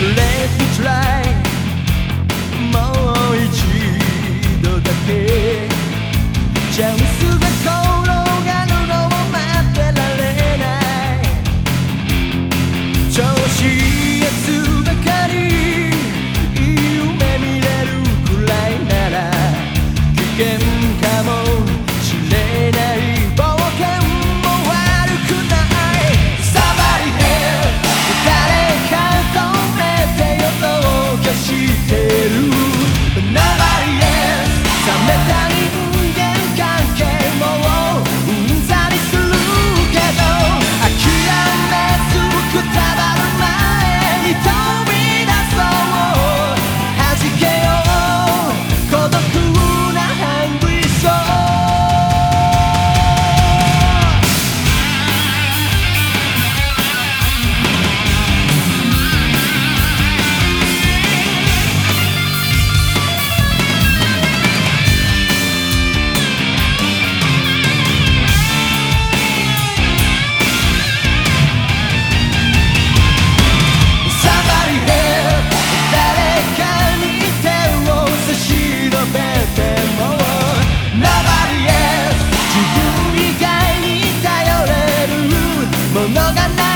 Let me try もう一度だけ。チャンスが転がるのを待って。られない調子いいやつばかり夢見れるくらいなら危険がな